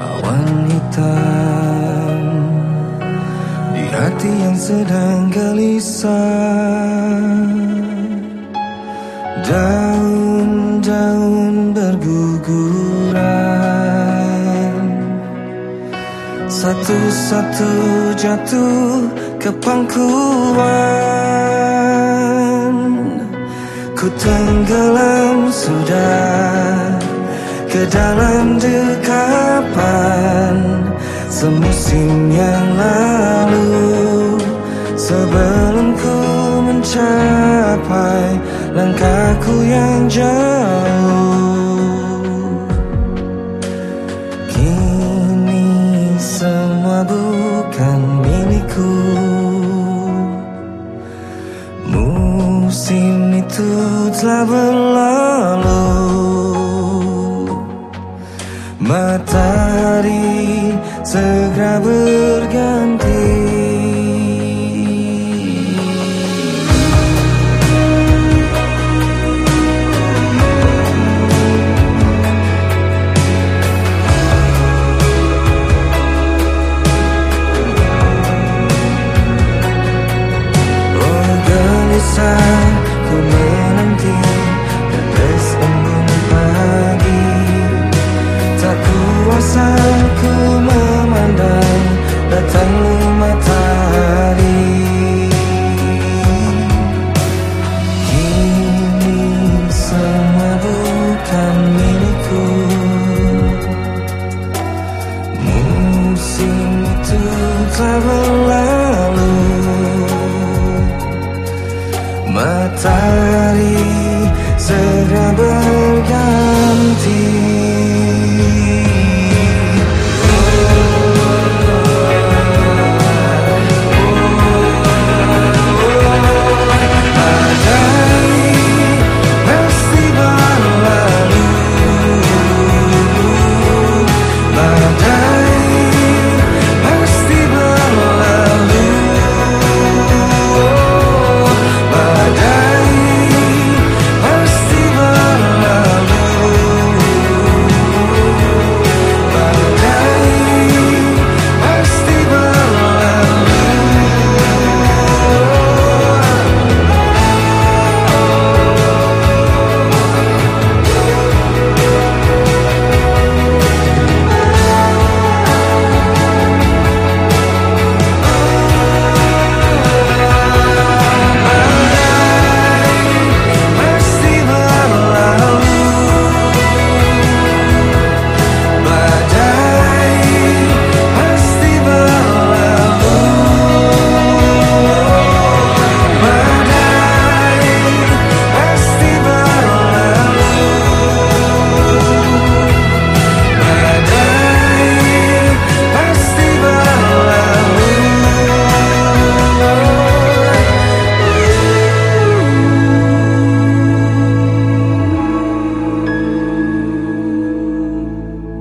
Awan hitam Di hati yang sedang gelisah Daun-daun berguguran. Satu-satu jatuh ke pangkuan. Ku tenggelam sudah ke dalam dekapan semusim yang lalu sebelum ku mencapai langkahku yang jauh. Kini semua bukan milikku. Musim itu telah berlalu Matahari segera berganti bersama berlalu, Matahari segera berganti.